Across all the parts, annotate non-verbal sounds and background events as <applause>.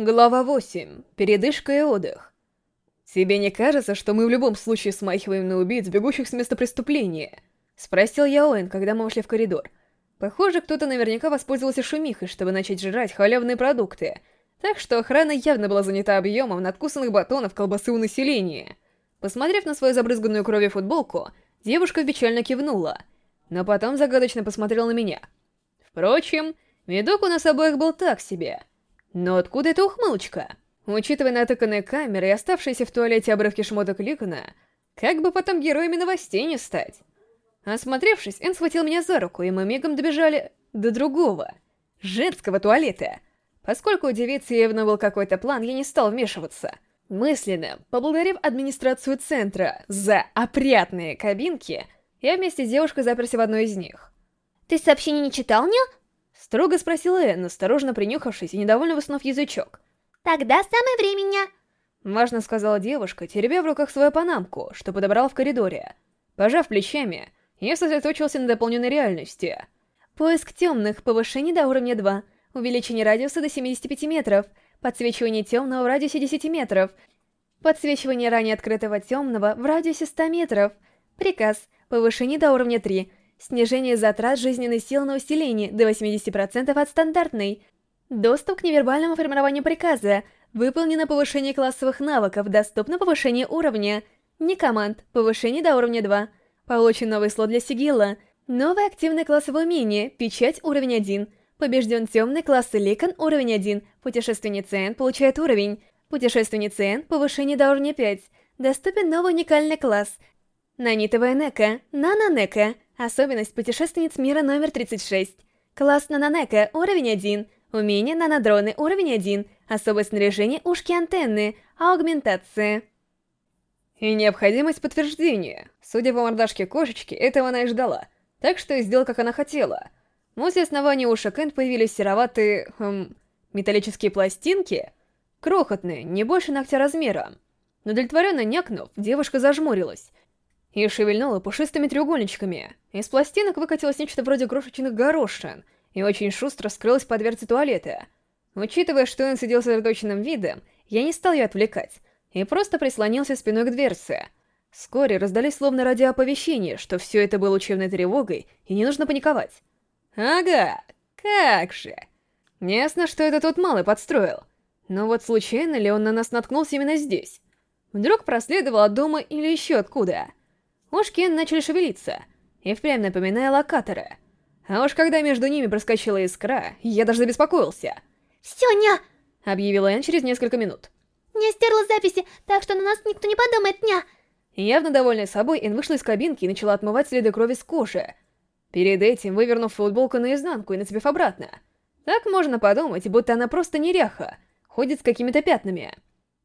Глава 8. Передышка и отдых. «Тебе не кажется, что мы в любом случае смахиваем на убийц, бегущих с места преступления?» Спросил я Оэн, когда мы вошли в коридор. Похоже, кто-то наверняка воспользовался шумихой, чтобы начать жрать халявные продукты, так что охрана явно была занята объемом надкусанных батонов колбасы у населения. Посмотрев на свою забрызганную кровью футболку, девушка печально кивнула, но потом загадочно посмотрела на меня. Впрочем, видок у нас обоих был так себе — но откуда эта ухмылочка? Учитывая натыканные камеры и оставшиеся в туалете обрывки шмоток Ликона, как бы потом героями новостей не стать? Осмотревшись, Энн схватил меня за руку, и мы мигом добежали до другого, женского туалета. Поскольку у девицы явно был какой-то план, я не стал вмешиваться. Мысленно, поблагодарив администрацию центра за опрятные кабинки, я вместе с девушкой заперся в одной из них. «Ты сообщение не читал, не?» Строго спросила Энн, осторожно принюхавшись и недовольно высунув язычок. «Тогда самое время меня!» Важно сказала девушка, теребя в руках свою панамку, что подобрала в коридоре. Пожав плечами, я сосредоточился на дополненной реальности. Поиск темных, повышение до уровня 2, увеличение радиуса до 75 метров, подсвечивание темного в радиусе 10 метров, подсвечивание ранее открытого темного в радиусе 100 метров, приказ, повышение до уровня 3, снижение затрат жизненной силы на усиление до 80% от стандартной, доступ к невербальному формированию приказа, выполнено повышение классовых навыков, доступно повышение уровня, не команд, повышение до уровня 2, получен новый слот для сигилла, новое активное классовое умение, печать уровень 1, побежден темный класс Ликон уровень 1, путешественница Н получает уровень, путешественница Н повышение до уровня 5, доступен новый уникальный класс, нанитовая Нека, Нана Нека, Особенность путешественниц мира номер 36. Класс Нананека, уровень 1. Умение Нанодроны, уровень 1. Особое снаряжение ушки-антенны, аугментация. И необходимость подтверждения. Судя по мордашке кошечки, этого она и ждала. Так что и сделал, как она хотела. Возле основания ушек Энд появились сероватые... Хм, металлические пластинки. Крохотные, не больше ногтя размером. Удовлетворенно някнув, девушка зажмурилась и шевельнула пушистыми треугольничками. Из пластинок выкатилось нечто вроде крошечных горошин, и очень шустро скрылась под дверцей туалета. Учитывая, что он сидел сосредоточенным видом, я не стал ее отвлекать, и просто прислонился спиной к дверце. Вскоре раздались словно радиооповещения, что все это было учебной тревогой, и не нужно паниковать. Ага, как же. Ясно, что это тот малый подстроил. Но вот случайно ли он на нас наткнулся именно здесь? Вдруг проследовал от дома или еще откуда? Ушки начали шевелиться, и впрямь напоминая локаторы. А уж когда между ними проскочила искра, я даже забеспокоился. «Все, ня!» — объявила Энн через несколько минут. «Не стерла записи, так что на нас никто не подумает, ня!» Явно довольная собой, Энн вышла из кабинки и начала отмывать следы крови с кожи. Перед этим вывернув футболку наизнанку и нацепив обратно. Так можно подумать, будто она просто неряха, ходит с какими-то пятнами.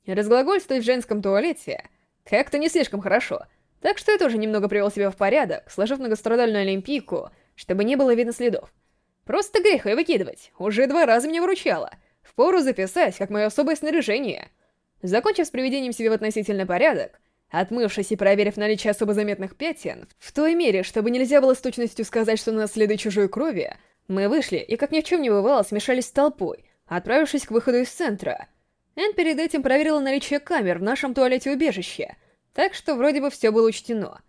Разглагольствовать в женском туалете как-то не слишком хорошо — так что я тоже немного привел себя в порядок, сложив многострадальную олимпийку, чтобы не было видно следов. Просто грех ее выкидывать, уже два раза меня выручало. Впору записать, как мое особое снаряжение. Закончив с приведением себя в относительный порядок, отмывшись и проверив наличие особо заметных пятен, в той мере, чтобы нельзя было с точностью сказать, что у нас следы чужой крови, мы вышли и, как ни в чем не бывало, смешались с толпой, отправившись к выходу из центра. Энн перед этим проверила наличие камер в нашем туалете-убежище — так что вроде бы все было учтено.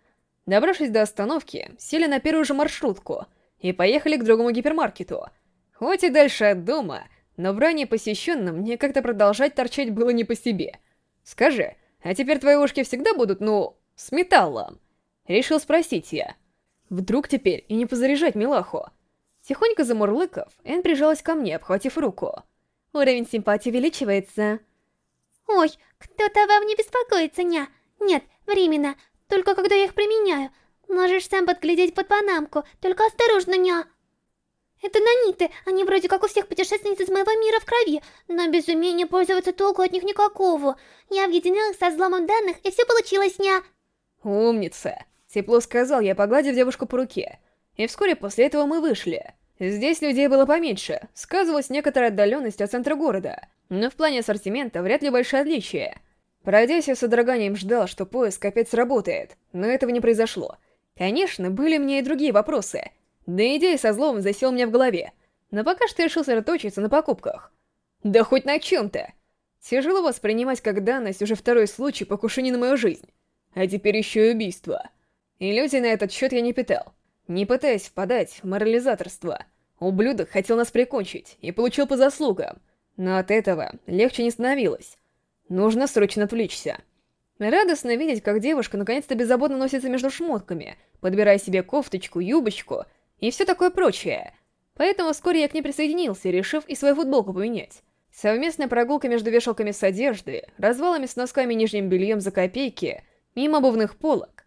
Добравшись до остановки, сели на первую же маршрутку и поехали к другому гипермаркету. Хоть и дальше от дома, но в ранее посещенном мне как-то продолжать торчать было не по себе. Скажи, а теперь твои ушки всегда будут, ну, с металлом? Решил спросить я. Вдруг теперь и не позаряжать милаху? Тихонько замурлыков, Энн прижалась ко мне, обхватив руку. Уровень симпатии увеличивается. «Ой, кто-то обо мне беспокоится, ня!» Нет, временно, только когда я их применяю. Можешь сам подглядеть под панамку, только осторожно, ня. Это наниты, они вроде как у всех путешественниц из моего мира в крови, но без умения пользоваться толку от них никакого. Я объединил их со взломом данных, и все получилось, ня. Умница, тепло сказал я, погладив девушку по руке. И вскоре после этого мы вышли. Здесь людей было поменьше, сказывалась некоторая отдаленность от центра города, но в плане ассортимента вряд ли большое отличие. Пройдясь, с содроганием ждал, что поиск опять сработает, но этого не произошло. Конечно, были мне и другие вопросы. Да идея со злом засел у меня в голове, но пока что решил сосредоточиться на покупках. Да хоть на чем-то. Тяжело воспринимать как данность уже второй случай покушения на мою жизнь. А теперь еще и убийство. Иллюзий на этот счет я не питал, не пытаясь впадать в морализаторство. Ублюдок хотел нас прикончить и получил по заслугам, но от этого легче не становилось. Нужно срочно отвлечься. Радостно видеть, как девушка наконец-то беззаботно носится между шмотками, подбирая себе кофточку, юбочку и все такое прочее. Поэтому вскоре я к ней присоединился, решив и свою футболку поменять. Совместная прогулка между вешалками с одеждой, развалами с носками и нижним бельем за копейки, мимо обувных полок.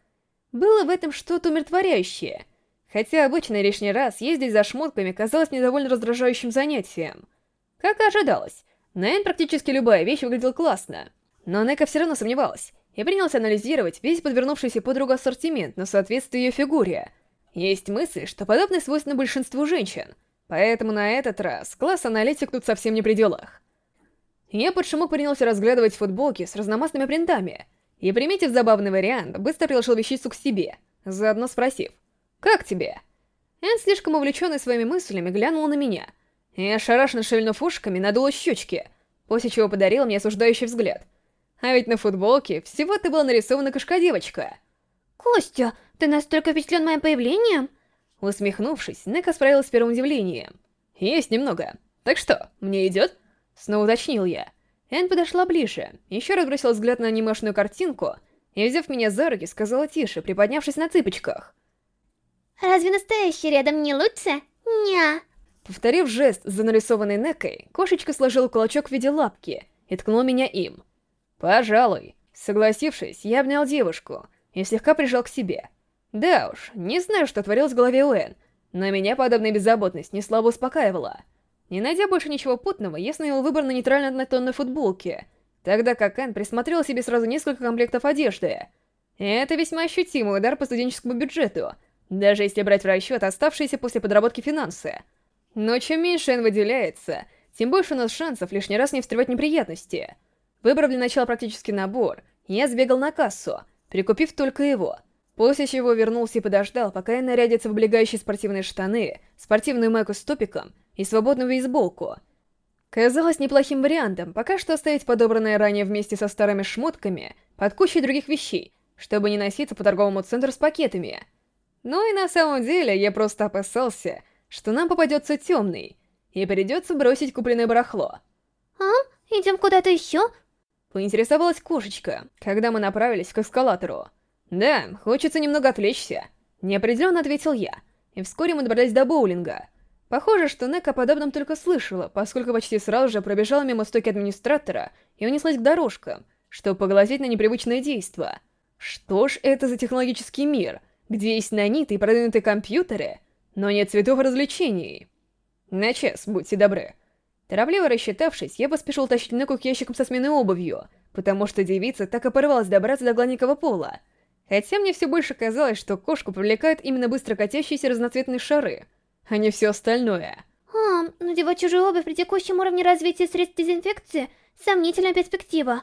Было в этом что-то умиротворяющее. Хотя обычно лишний раз ездить за шмотками казалось недовольно раздражающим занятием. Как и ожидалось, на Эн практически любая вещь выглядела классно. Но Нека все равно сомневалась, и принялся анализировать весь подвернувшийся подругу ассортимент на соответствие ее фигуре. Есть мысль, что подобное свойственно большинству женщин, поэтому на этот раз класс-аналитик тут совсем не при делах. Я под шумок принялся разглядывать футболки с разномастными принтами, и, приметив забавный вариант, быстро приложил вещицу к себе, заодно спросив, «Как тебе?» Энн, слишком увлеченный своими мыслями, глянула на меня, и, ошарашенно шевельнув ушками, надула щечки, после чего подарила мне осуждающий взгляд. А ведь на футболке всего-то была нарисована кошка-девочка. «Костя, ты настолько впечатлен моим появлением?» Усмехнувшись, Нека справилась с первым удивлением. «Есть немного. Так что, мне идет?» Снова уточнил я. Энн подошла ближе, еще раз бросила взгляд на анимешную картинку и, взяв меня за руки, сказала тише, приподнявшись на цыпочках. «Разве настоящий рядом не лучше? Ня!» Повторив жест за нарисованной Некой, кошечка сложила кулачок в виде лапки и ткнула меня им. «Пожалуй». Согласившись, я обнял девушку и слегка прижал к себе. Да уж, не знаю, что творилось в голове Уэн, но меня подобная беззаботность не слабо успокаивала. Не найдя больше ничего путного, я снял выбор на нейтрально-однотонной футболке, тогда как Энн присмотрел себе сразу несколько комплектов одежды. Это весьма ощутимый удар по студенческому бюджету, даже если брать в расчет оставшиеся после подработки финансы. Но чем меньше Энн выделяется, тем больше у нас шансов лишний раз не встревать неприятности. Выбрав для начала практический набор, я сбегал на кассу, прикупив только его — После чего вернулся и подождал, пока я нарядится в облегающие спортивные штаны, спортивную майку с топиком и свободную бейсболку. Казалось неплохим вариантом пока что оставить подобранное ранее вместе со старыми шмотками под кучей других вещей, чтобы не носиться по торговому центру с пакетами. Но и на самом деле я просто опасался, что нам попадется темный, и придется бросить купленное барахло. «А? Идем куда-то еще?» Поинтересовалась кошечка, когда мы направились к эскалатору. «Да, хочется немного отвлечься», — неопределенно ответил я, и вскоре мы добрались до боулинга. Похоже, что Нека о подобном только слышала, поскольку почти сразу же пробежала мимо стойки администратора и унеслась к дорожкам, чтобы поглазеть на непривычное действо. Что ж это за технологический мир, где есть наниты и продвинутые компьютеры, но нет цветов развлечений? На час, будьте добры. Торопливо рассчитавшись, я поспешил тащить Неку к ящикам со сменой обувью, потому что девица так и порвалась добраться до гладненького пола — Хотя мне все больше казалось, что кошку привлекают именно быстро катящиеся разноцветные шары, а не все остальное. А, надевать чужую обувь при текущем уровне развития средств дезинфекции — сомнительная перспектива.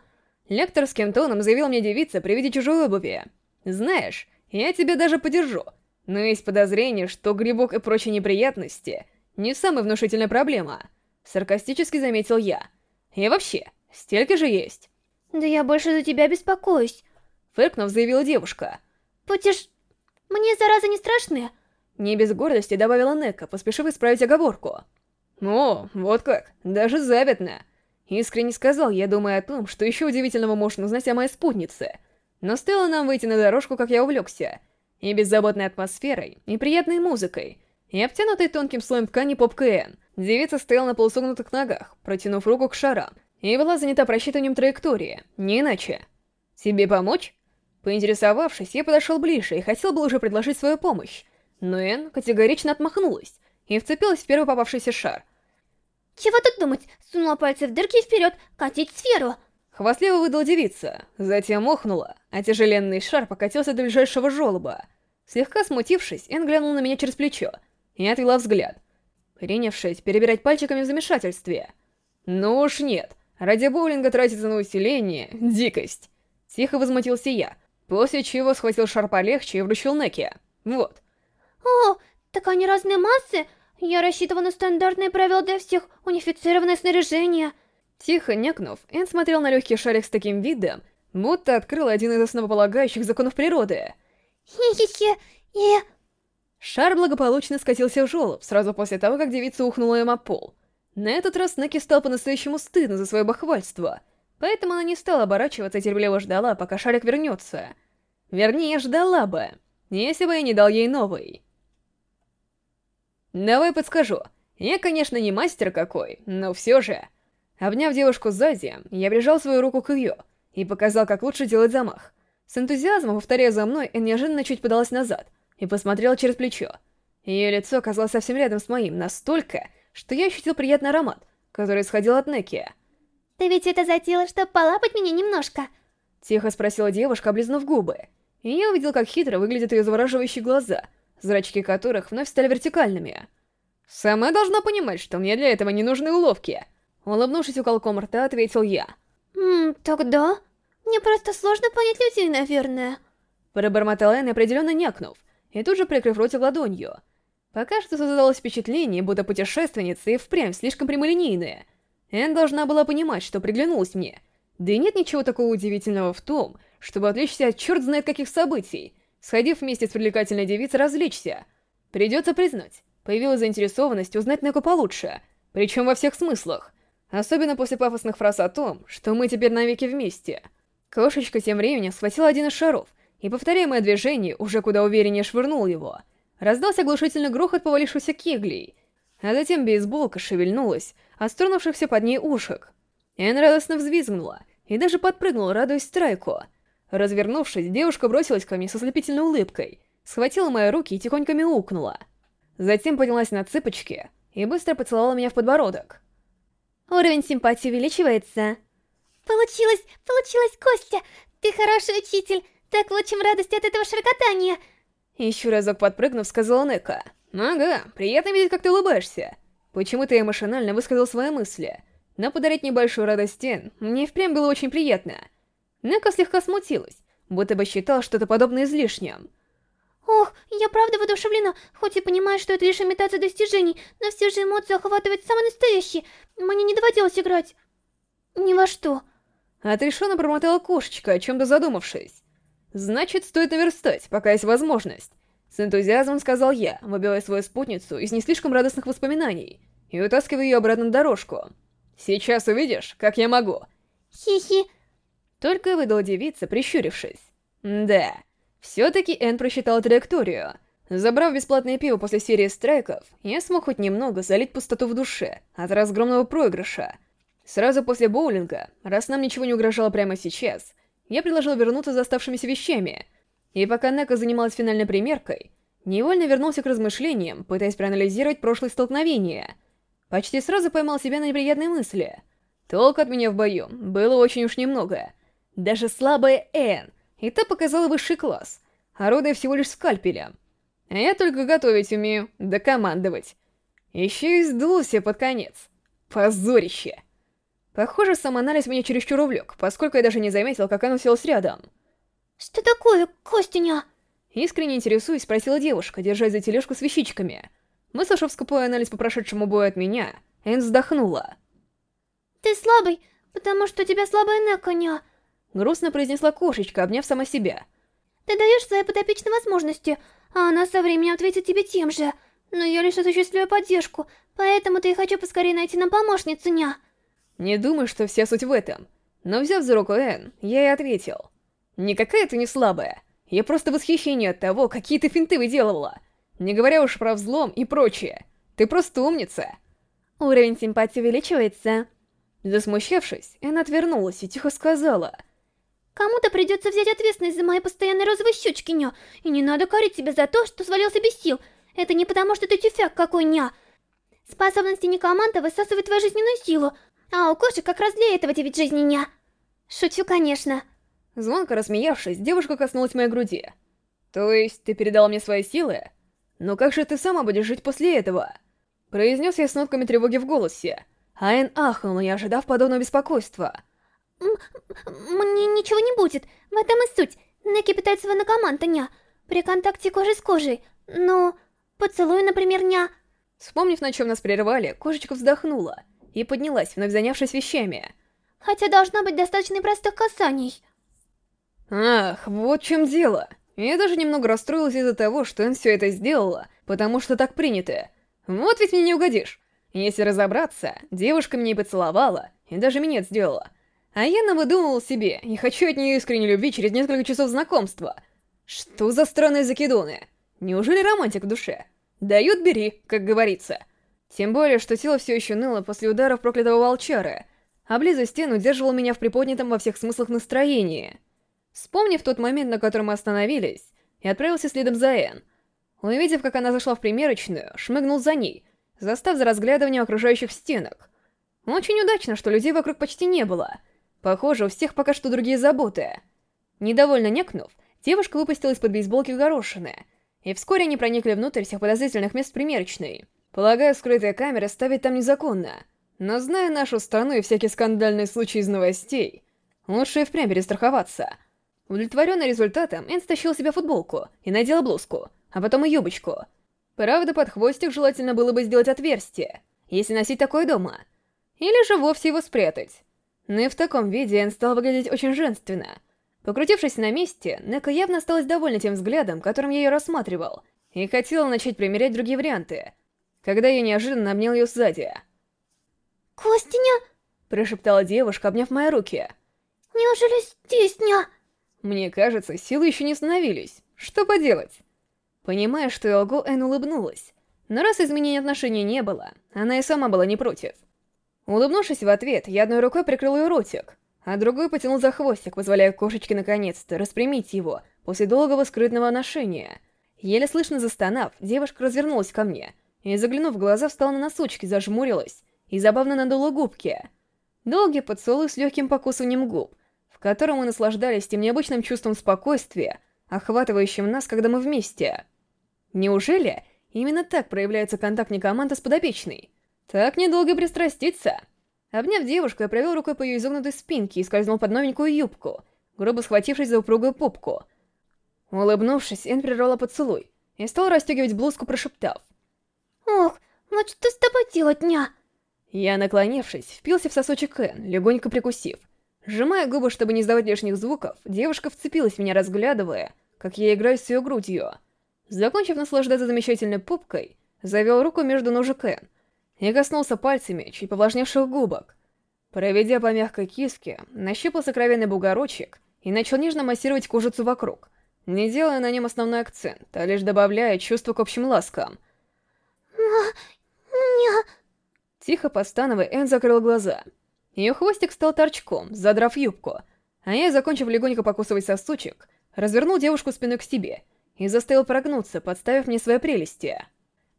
Лекторским тоном заявил мне девица при виде чужой обуви. «Знаешь, я тебя даже подержу, но есть подозрение, что грибок и прочие неприятности — не самая внушительная проблема», — саркастически заметил я. «И вообще, стельки же есть». «Да я больше за тебя беспокоюсь. Фыркнув, заявила девушка. «Путеш... Мне зараза не страшные?» Не без гордости добавила Нека, поспешив исправить оговорку. «О, вот как, даже завидно!» Искренне сказал я, думая о том, что еще удивительного можно узнать о моей спутнице. Но стоило нам выйти на дорожку, как я увлекся. И беззаботной атмосферой, и приятной музыкой, и обтянутой тонким слоем ткани поп-КН. Девица стояла на полусогнутых ногах, протянув руку к шарам, и была занята просчитыванием траектории, не иначе. «Тебе помочь?» Поинтересовавшись, я подошел ближе и хотел бы уже предложить свою помощь, но Энн категорично отмахнулась и вцепилась в первый попавшийся шар. «Чего тут думать? Сунула пальцы в дырки и вперед, катить сферу!» Хвастливо выдала девица, затем охнула, а тяжеленный шар покатился до ближайшего желоба. Слегка смутившись, Энн глянула на меня через плечо и отвела взгляд, принявшись перебирать пальчиками в замешательстве. «Ну уж нет, ради боулинга тратиться на усиление — дикость!» Тихо возмутился я, После чего схватил шар полегче и вручил Неке. Вот. О, так они разные массы? Я рассчитывала на стандартные правила для всех, унифицированное снаряжение. Тихо някнув, Энн смотрел на легкий шарик с таким видом, будто открыл один из основополагающих законов природы. Хе-хе-хе, и... Шар благополучно скатился в жёлоб сразу после того, как девица ухнула им о пол. На этот раз Неки стал по-настоящему стыдно за свое бахвальство, поэтому она не стала оборачиваться и терпеливо ждала, пока шарик вернется. Вернее, ждала бы, если бы я не дал ей новый. Давай подскажу. Я, конечно, не мастер какой, но все же... Обняв девушку сзади, я прижал свою руку к ее и показал, как лучше делать замах. С энтузиазмом, повторяя за мной, Энн неожиданно чуть подалась назад и посмотрела через плечо. Ее лицо оказалось совсем рядом с моим, настолько, что я ощутил приятный аромат, который исходил от Неки. Ты ведь это затеяла, чтобы полапать меня немножко? Тихо спросила девушка, облизнув губы. И я увидел, как хитро выглядят ее завораживающие глаза, зрачки которых вновь стали вертикальными. «Сама должна понимать, что мне для этого не нужны уловки», Улыбнувшись уголком рта, ответил я. «Ммм, тогда? Мне просто сложно понять людей, наверное». Пробормотал Энн, определенно някнув, и тут же прикрыв ротик ладонью. Пока что создалось впечатление, будто путешественница и впрямь слишком прямолинейная. Энн должна была понимать, что приглянулась мне. Да и нет ничего такого удивительного в том, чтобы отвлечься от черт знает каких событий, сходив вместе с привлекательной девицей развлечься. Придется признать, появилась заинтересованность узнать Неку получше, причем во всех смыслах. Особенно после пафосных фраз о том, что мы теперь навеки вместе. Кошечка тем временем схватила один из шаров, и, повторяя мое движение, уже куда увереннее швырнул его. Раздался оглушительный грохот повалившихся кеглей, а затем бейсболка шевельнулась, остронувшихся под ней ушек. Энн радостно взвизгнула и даже подпрыгнула, радуясь страйку. Развернувшись, девушка бросилась ко мне со слепительной улыбкой, схватила мои руки и тихонько мяукнула. Затем поднялась на цыпочки и быстро поцеловала меня в подбородок. Уровень симпатии увеличивается. Получилось, получилось, Костя! Ты хороший учитель! Так получим радость от этого шаркотания! Еще разок подпрыгнув, сказала Нека. Ага, приятно видеть, как ты улыбаешься. Почему-то я эмоционально высказал свои мысли. Но подарить небольшую радость Тен мне впрямь было очень приятно. Нека слегка смутилась, будто бы считал что-то подобное излишним. Ох, я правда воодушевлена, хоть и понимаю, что это лишь имитация достижений, но все же эмоции охватывают самые настоящие. Мне не доводилось играть. Ни во что. Отрешенно промотала кошечка, о чем-то задумавшись. Значит, стоит наверстать, пока есть возможность. С энтузиазмом сказал я, выбивая свою спутницу из не слишком радостных воспоминаний и утаскивая ее обратно на дорожку. Сейчас увидишь, как я могу. Хи-хи. Только выдала девица, прищурившись. Да. Все-таки Энн просчитал траекторию. Забрав бесплатное пиво после серии страйков, я смог хоть немного залить пустоту в душе от разгромного проигрыша. Сразу после боулинга, раз нам ничего не угрожало прямо сейчас, я предложил вернуться за оставшимися вещами. И пока Нека занималась финальной примеркой, невольно вернулся к размышлениям, пытаясь проанализировать прошлые столкновения. Почти сразу поймал себя на неприятной мысли. Толк от меня в бою было очень уж немного. Даже слабая Энн и та показала высший класс, орудуя всего лишь скальпелем. А я только готовить умею, да командовать. Еще и сдулся под конец. Позорище. Похоже, самоанализ меня чересчур увлек, поскольку я даже не заметил, как она уселась рядом. «Что такое, Костяня?» Искренне интересуясь, спросила девушка, держась за тележку с вещичками. Выслушав скупой анализ по прошедшему бою от меня, Энн вздохнула. «Ты слабый, потому что у тебя слабая на коня. Грустно произнесла кошечка, обняв сама себя. Ты даешь своей подопечной возможности, а она со временем ответит тебе тем же. Но я лишь осуществляю поддержку, поэтому-то и хочу поскорее найти нам помощницу, ня. Не думаю, что вся суть в этом. Но взяв за руку Энн, я ей ответил. Никакая ты не слабая. Я просто в восхищении от того, какие ты финты выделывала. Не говоря уж про взлом и прочее. Ты просто умница. Уровень симпатии увеличивается. Засмущавшись, Энн отвернулась и тихо сказала — Кому-то придется взять ответственность за мои постоянные розовые щечки, ня. И не надо корить себя за то, что свалился без сил. Это не потому, что ты тюфяк какой, ня. Способности некоманта высасывают твою жизненную силу, а у кошек как раз для этого девять жизней, ня. Шучу, конечно. Звонко рассмеявшись, девушка коснулась моей груди. То есть, ты передал мне свои силы? Но как же ты сама будешь жить после этого? Произнес я с нотками тревоги в голосе. Айн ахнула, не ожидав подобного беспокойства. Мне ничего не будет, в этом и суть. Неки питается ванокоманда, ня. При контакте кожи с кожей. Но... Поцелуй, например, ня. Вспомнив, на чем нас прервали, кошечка вздохнула и поднялась, вновь занявшись вещами. Хотя должно быть достаточно простых касаний. Ах, вот в чем дело. Я даже немного расстроилась из-за того, что он все это сделала, потому что так принято. Вот ведь мне не угодишь. Если разобраться, девушка меня и поцеловала, и даже минет сделала. А я навыдумывал себе, не хочу от нее искренней любви через несколько часов знакомства. Что за странные закидоны? Неужели романтик в душе? Дают бери, как говорится. Тем более, что тело все еще ныло после ударов проклятого волчара, а близость стен удерживал меня в приподнятом во всех смыслах настроении. Вспомнив тот момент, на котором мы остановились, я отправился следом за Энн. Увидев, как она зашла в примерочную, шмыгнул за ней, застав за разглядыванием окружающих стенок. Очень удачно, что людей вокруг почти не было. Похоже, у всех пока что другие заботы. Недовольно некнув, девушка выпустила из-под бейсболки горошины, и вскоре они проникли внутрь всех подозрительных мест примерочной. Полагаю, скрытая камера ставить там незаконно. Но зная нашу страну и всякие скандальные случаи из новостей, лучше и впрямь перестраховаться. Удовлетворенный результатом, Энн стащил себе футболку и надела блузку, а потом и юбочку. Правда, под хвостик желательно было бы сделать отверстие, если носить такое дома. Или же вовсе его спрятать. Но и в таком виде Энн стала выглядеть очень женственно. Покрутившись на месте, Нека явно осталась довольна тем взглядом, которым я ее рассматривал, и хотела начать примерять другие варианты, когда я неожиданно обнял ее сзади. «Костяня!» — прошептала девушка, обняв мои руки. «Неужели здесь, ня?» Мне кажется, силы еще не остановились. Что поделать? Понимая, что я лгу, Энн улыбнулась. Но раз изменений отношений не было, она и сама была не против. Улыбнувшись в ответ, я одной рукой прикрыл ее ротик, а другой потянул за хвостик, позволяя кошечке наконец-то распрямить его после долгого скрытного ношения. Еле слышно застонав, девушка развернулась ко мне и, заглянув в глаза, встала на носочки, зажмурилась и забавно надула губки. Долгий поцелуй с легким покусыванием губ, в котором мы наслаждались тем необычным чувством спокойствия, охватывающим нас, когда мы вместе. Неужели именно так проявляется контакт некоманта с подопечной? Так недолго пристраститься. Обняв девушку, я провел рукой по ее изогнутой спинке и скользнул под новенькую юбку, грубо схватившись за упругую попку. Улыбнувшись, Энн прервала поцелуй и стал расстегивать блузку, прошептав. «Ох, вот что с тобой делать, ня?» Я, наклонившись, впился в сосочек Энн, легонько прикусив. Сжимая губы, чтобы не издавать лишних звуков, девушка вцепилась в меня, разглядывая, как я играю с ее грудью. Закончив наслаждаться замечательной пупкой, завел руку между ножек Энн и коснулся пальцами чуть повлажневших губок. Проведя по мягкой киске, нащупал сокровенный бугорочек и начал нежно массировать кожицу вокруг, не делая на нем основной акцент, а лишь добавляя чувство к общим ласкам. Тихо постановая, Энн закрыл глаза. Ее хвостик стал торчком, задрав юбку, а я, закончив легонько покусывать сосучек, развернул девушку спиной к себе и заставил прогнуться, подставив мне свои прелести.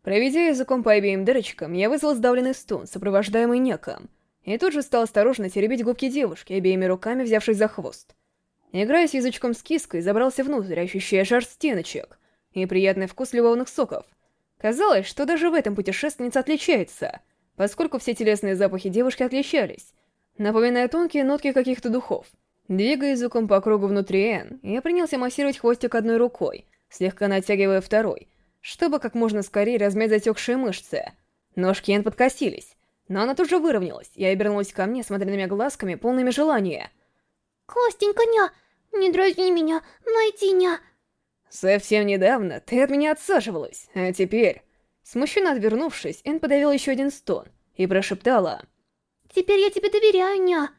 Проведя языком по обеим дырочкам, я вызвал сдавленный стон, сопровождаемый неком, и тут же стал осторожно теребить губки девушки, обеими руками взявшись за хвост. Играя с язычком с киской, забрался внутрь, ощущая жар стеночек и приятный вкус любовных соков. Казалось, что даже в этом путешественница отличается, поскольку все телесные запахи девушки отличались, напоминая тонкие нотки каких-то духов. Двигая языком по кругу внутри Н, я принялся массировать хвостик одной рукой, слегка натягивая второй, чтобы как можно скорее размять затекшие мышцы. Ножки Энн подкосились, но она тут же выровнялась и обернулась ко мне, смотря на меня глазками, полными желания. «Костенька, ня, не дразни меня, найди, ня!» «Совсем недавно ты от меня отсаживалась, а теперь...» Смущенно отвернувшись, Энн подавила еще один стон и прошептала. «Теперь я тебе доверяю, ня!»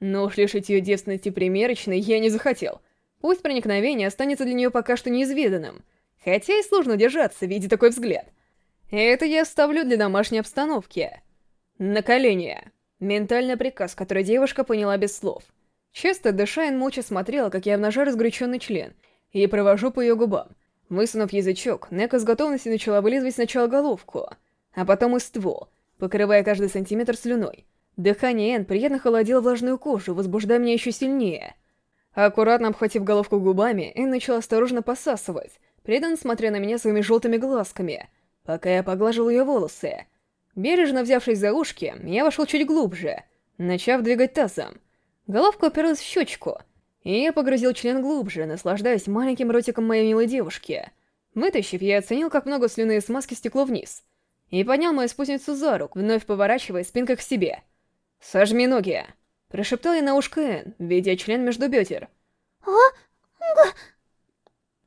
Но уж лишить ее девственности примерочной я не захотел. Пусть проникновение останется для нее пока что неизведанным, Хотя и сложно держаться, видя такой взгляд. Это я оставлю для домашней обстановки. На колени. Ментальный приказ, который девушка поняла без слов. Часто дыша, молча смотрела, как я обнажаю разгоряченный член, и провожу по ее губам. Высунув язычок, Нека с готовностью начала вылизывать сначала головку, а потом и ствол, покрывая каждый сантиметр слюной. Дыхание Энн приятно холодило влажную кожу, возбуждая меня еще сильнее. Аккуратно обхватив головку губами, Энн начала осторожно посасывать, преданно смотря на меня своими желтыми глазками, пока я поглаживал ее волосы. Бережно взявшись за ушки, я вошел чуть глубже, начав двигать тазом. Головка уперлась в щечку, и я погрузил член глубже, наслаждаясь маленьким ротиком моей милой девушки. Вытащив, я оценил, как много слюны и смазки стекло вниз. и поднял мою спутницу за руку, вновь поворачивая спинкой к себе. «Сожми ноги!» — прошептал я на ушко Энн, видя член между бедер. «А? Га...»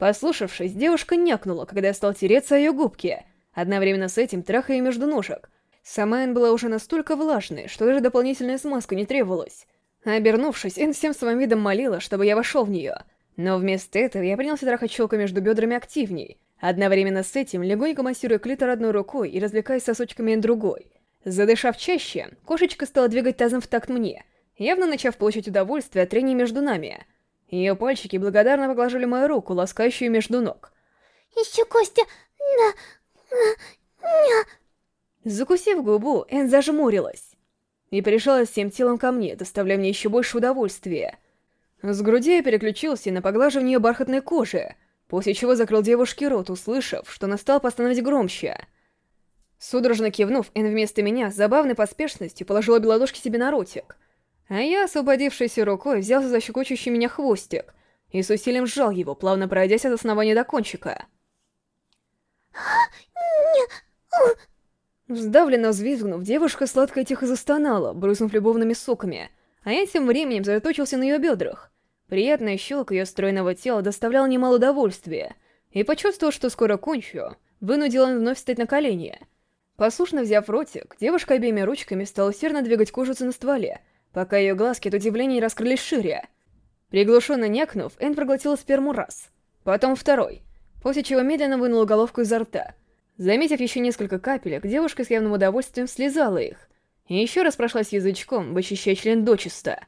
Послушавшись, девушка някнула, когда я стал тереться о ее губки, одновременно с этим трахая между ножек. Сама Энн была уже настолько влажной, что даже дополнительная смазка не требовалась. Обернувшись, Энн всем своим видом молила, чтобы я вошел в нее. Но вместо этого я принялся трахать челку между бедрами активней, одновременно с этим легонько массируя клитор одной рукой и развлекаясь сосочками другой. Задышав чаще, кошечка стала двигать тазом в такт мне, явно начав получать удовольствие от трения между нами. Ее пальчики благодарно поглаживали мою руку, ласкающую между ног. Еще Костя... На... на... ня... Закусив губу, Энн зажмурилась и прижалась всем телом ко мне, доставляя мне еще больше удовольствия. С груди я переключился на поглаживание бархатной кожи, после чего закрыл девушке рот, услышав, что настал постановить громче. Судорожно кивнув, Энн вместо меня с забавной поспешностью положила обе ладошки себе на ротик, а я, освободившейся рукой, взялся за щекочущий меня хвостик и с усилием сжал его, плавно пройдясь от основания до кончика. <gasps> Вздавленно взвизгнув, девушка сладко и тихо застонала, брызнув любовными соками, а я тем временем заточился на ее бедрах. Приятная щелка ее стройного тела доставляла немало удовольствия, и почувствовав, что скоро кончу, вынудила вновь встать на колени. Послушно взяв ротик, девушка обеими ручками стала усердно двигать кожицу на стволе, пока ее глазки от удивления раскрылись шире. Приглушенно някнув, Энн проглотила сперму раз, потом второй, после чего медленно вынула головку изо рта — Заметив еще несколько капелек, девушка с явным удовольствием слезала их, и еще раз прошлась язычком, вычищая член дочисто.